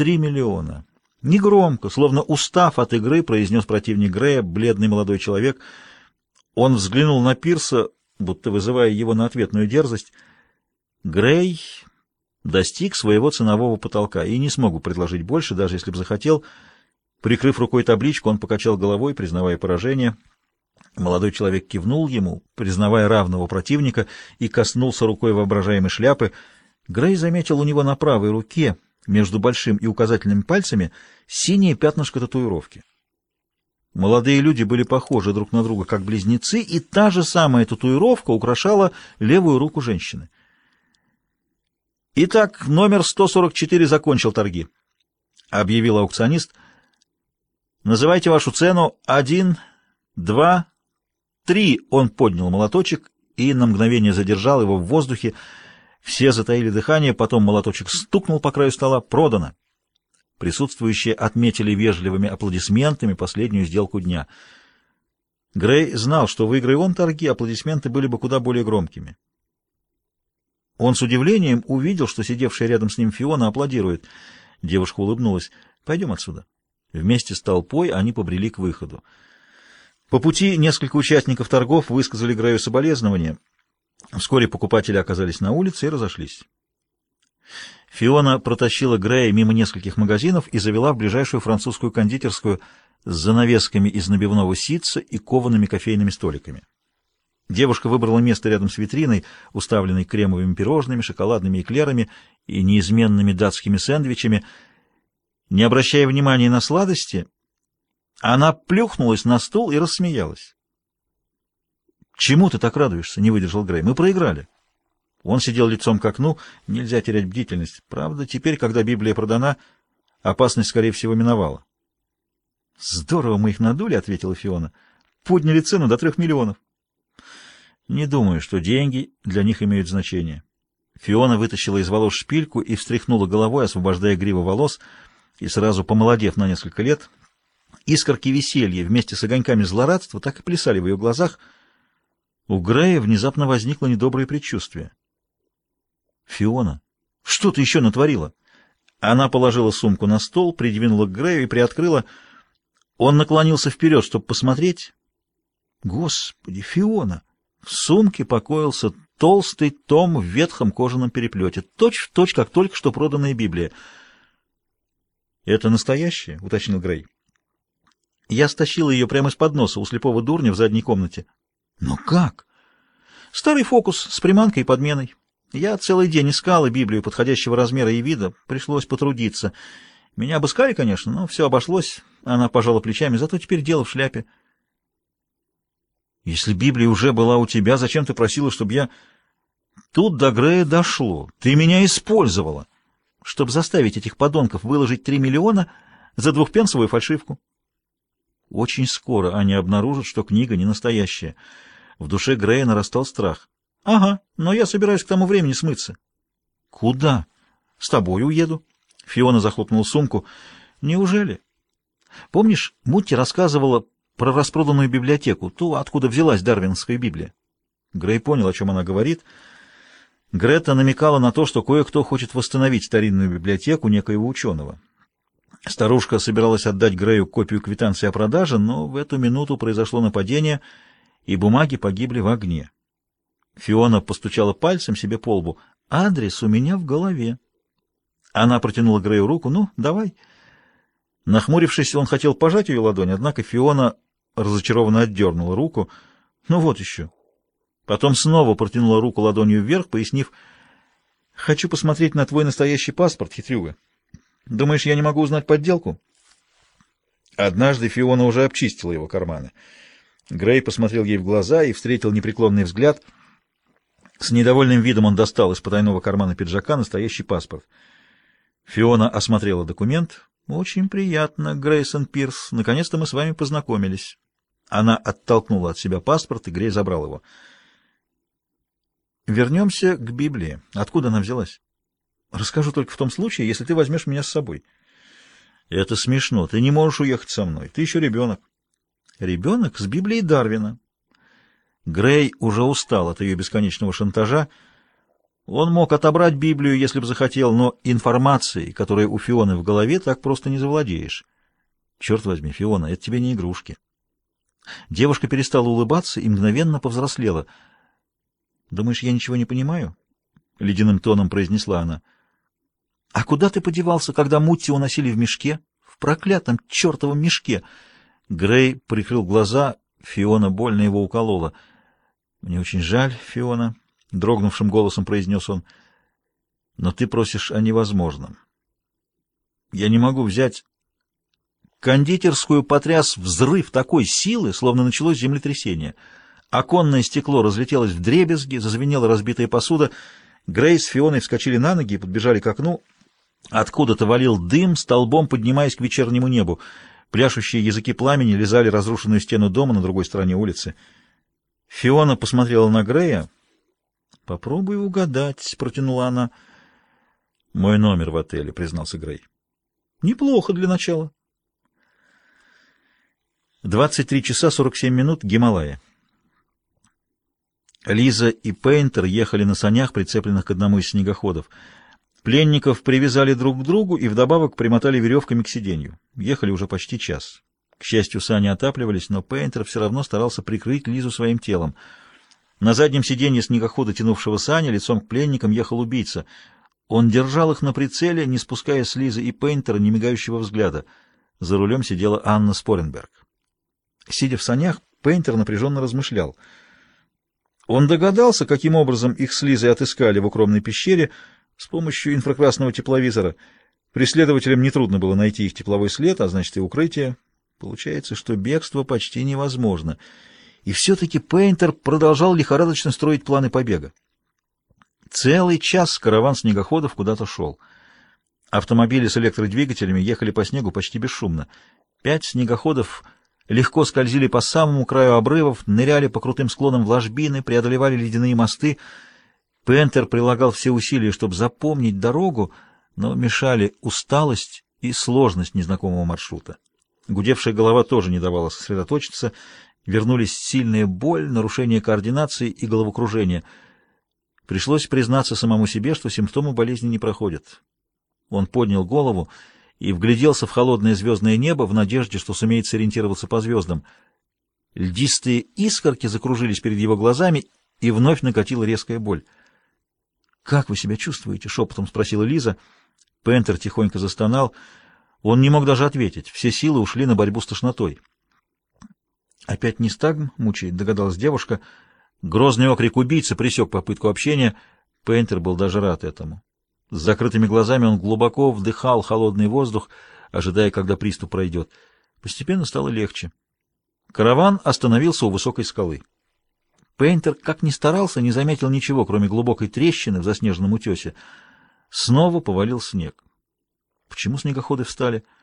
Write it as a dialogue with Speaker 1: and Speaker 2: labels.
Speaker 1: три миллиона. Негромко, словно устав от игры, произнес противник Грея, бледный молодой человек. Он взглянул на Пирса, будто вызывая его на ответную дерзость. Грей достиг своего ценового потолка и не смогу предложить больше, даже если бы захотел. Прикрыв рукой табличку, он покачал головой, признавая поражение. Молодой человек кивнул ему, признавая равного противника, и коснулся рукой воображаемой шляпы. Грей заметил у него на правой руке — между большим и указательными пальцами синее пятнышко татуировки. Молодые люди были похожи друг на друга как близнецы, и та же самая татуировка украшала левую руку женщины. «Итак, номер 144 закончил торги», — объявил аукционист. «Называйте вашу цену. Один, два, три». Он поднял молоточек и на мгновение задержал его в воздухе, — все затаили дыхание, потом молоточек стукнул по краю стола. Продано. Присутствующие отметили вежливыми аплодисментами последнюю сделку дня. Грей знал, что выиграя он торги, аплодисменты были бы куда более громкими. Он с удивлением увидел, что сидевшая рядом с ним Фиона аплодирует. Девушка улыбнулась. «Пойдем отсюда». Вместе с толпой они побрели к выходу. По пути несколько участников торгов высказали Грею соболезнования — Вскоре покупатели оказались на улице и разошлись. Фиона протащила Грея мимо нескольких магазинов и завела в ближайшую французскую кондитерскую с занавесками из набивного ситца и коваными кофейными столиками. Девушка выбрала место рядом с витриной, уставленной кремовыми пирожными, шоколадными эклерами и неизменными датскими сэндвичами. Не обращая внимания на сладости, она плюхнулась на стул и рассмеялась. «Чему ты так радуешься?» — не выдержал Грей. «Мы проиграли». Он сидел лицом к окну. Нельзя терять бдительность. Правда, теперь, когда Библия продана, опасность, скорее всего, миновала. «Здорово мы их надули», — ответила Фиона. «Подняли цену до трех миллионов». «Не думаю, что деньги для них имеют значение». Фиона вытащила из волос шпильку и встряхнула головой, освобождая гриву волос, и сразу помолодев на несколько лет. Искорки веселья вместе с огоньками злорадства так и плясали в ее глазах — у Грея внезапно возникло недоброе предчувствие. «Фиона, что ты еще натворила?» Она положила сумку на стол, придвинула к Грею и приоткрыла. Он наклонился вперед, чтобы посмотреть. Господи, Фиона! В сумке покоился толстый том в ветхом кожаном переплете, точь в точь, как только что проданная Библия. «Это настоящее?» — уточнил Грей. Я стащила ее прямо из-под носа у слепого дурня в задней комнате. Но как? Старый фокус с приманкой и подменой. Я целый день искала Библию подходящего размера и вида, пришлось потрудиться. Меня обыскали, конечно, но все обошлось. Она пожала плечами, зато теперь дело в шляпе. Если Библия уже была у тебя, зачем ты просила, чтобы я... Тут до Грея дошло. Ты меня использовала, чтобы заставить этих подонков выложить три миллиона за двухпенсовую фальшивку. Очень скоро они обнаружат, что книга не настоящая. В душе Грея нарастал страх. — Ага, но я собираюсь к тому времени смыться. — Куда? — С тобой уеду. Фиона захлопнула сумку. — Неужели? Помнишь, Мутти рассказывала про распроданную библиотеку, ту, откуда взялась Дарвинская Библия? Грей понял, о чем она говорит. Грета намекала на то, что кое-кто хочет восстановить старинную библиотеку некоего ученого. Старушка собиралась отдать Грею копию квитанции о продаже, но в эту минуту произошло нападение — и бумаги погибли в огне. Фиона постучала пальцем себе по лбу. «Адрес у меня в голове». Она протянула Грею руку. «Ну, давай». Нахмурившись, он хотел пожать ее ладонь, однако Фиона разочарованно отдернула руку. «Ну вот еще». Потом снова протянула руку ладонью вверх, пояснив, «Хочу посмотреть на твой настоящий паспорт, хитрюга. Думаешь, я не могу узнать подделку?» Однажды Фиона уже обчистила его карманы. Грей посмотрел ей в глаза и встретил непреклонный взгляд. С недовольным видом он достал из потайного кармана пиджака настоящий паспорт. Фиона осмотрела документ. «Очень приятно, Грейсон Пирс. Наконец-то мы с вами познакомились». Она оттолкнула от себя паспорт, и Грей забрал его. «Вернемся к Библии. Откуда она взялась?» «Расскажу только в том случае, если ты возьмешь меня с собой». «Это смешно. Ты не можешь уехать со мной. Ты еще ребенок». Ребенок с Библией Дарвина. Грей уже устал от ее бесконечного шантажа. Он мог отобрать Библию, если бы захотел, но информацией, которая у Фионы в голове, так просто не завладеешь. Черт возьми, Фиона, это тебе не игрушки. Девушка перестала улыбаться и мгновенно повзрослела. «Думаешь, я ничего не понимаю?» — ледяным тоном произнесла она. «А куда ты подевался, когда Мутти уносили в мешке? В проклятом чертовом мешке!» Грей прикрыл глаза, Фиона больно его уколола. «Мне очень жаль, Фиона», — дрогнувшим голосом произнес он. «Но ты просишь о невозможном. Я не могу взять...» Кондитерскую потряс взрыв такой силы, словно началось землетрясение. Оконное стекло разлетелось в дребезги, зазвенела разбитая посуда. Грейс с Фионой вскочили на ноги и подбежали к окну. Откуда-то валил дым, столбом поднимаясь к вечернему небу. Пляшущие языки пламени лизали разрушенную стену дома на другой стороне улицы. Фиона посмотрела на Грея. «Попробуй угадать», — протянула она. «Мой номер в отеле», — признался Грей. «Неплохо для начала». 23 часа 47 минут, Гималая. Лиза и Пейнтер ехали на санях, прицепленных к одному из снегоходов. Пленников привязали друг к другу и вдобавок примотали веревками к сиденью. Ехали уже почти час. К счастью, сани отапливались, но Пейнтер все равно старался прикрыть Лизу своим телом — на заднем сиденье снегохода, тянувшего сани, лицом к пленникам ехал убийца. Он держал их на прицеле, не спуская с Лизы и Пейнтера немигающего взгляда. За рулем сидела Анна Споренберг. Сидя в санях, Пейнтер напряженно размышлял. Он догадался, каким образом их с Лизой отыскали в укромной пещере с помощью инфракрасного тепловизора. Преследователям нетрудно было найти их тепловой след, а значит и укрытие. Получается, что бегство почти невозможно — и все-таки Пейнтер продолжал лихорадочно строить планы побега. Целый час караван снегоходов куда-то шел. Автомобили с электродвигателями ехали по снегу почти бесшумно. Пять снегоходов легко скользили по самому краю обрывов, ныряли по крутым склонам в ложбины, преодолевали ледяные мосты. Пейнтер прилагал все усилия, чтобы запомнить дорогу, но мешали усталость и сложность незнакомого маршрута. Гудевшая голова тоже не давала сосредоточиться, Вернулись сильная боль, нарушение координации и головокружение. Пришлось признаться самому себе, что симптомы болезни не проходят. Он поднял голову и вгляделся в холодное звездное небо в надежде, что сумеет сориентироваться по звездам. Льдистые искорки закружились перед его глазами, и вновь накатила резкая боль. «Как вы себя чувствуете?» — шепотом спросила Лиза. Пентер тихонько застонал. Он не мог даже ответить. Все силы ушли на борьбу с тошнотой. Опять нестагм мучает, догадалась девушка. Грозный окрик убийцы пресек попытку общения. Пейнтер был даже рад этому. С закрытыми глазами он глубоко вдыхал холодный воздух, ожидая, когда приступ пройдет. Постепенно стало легче. Караван остановился у высокой скалы. Пейнтер, как ни старался, не заметил ничего, кроме глубокой трещины в заснеженном утесе. Снова повалил снег. Почему снегоходы встали? —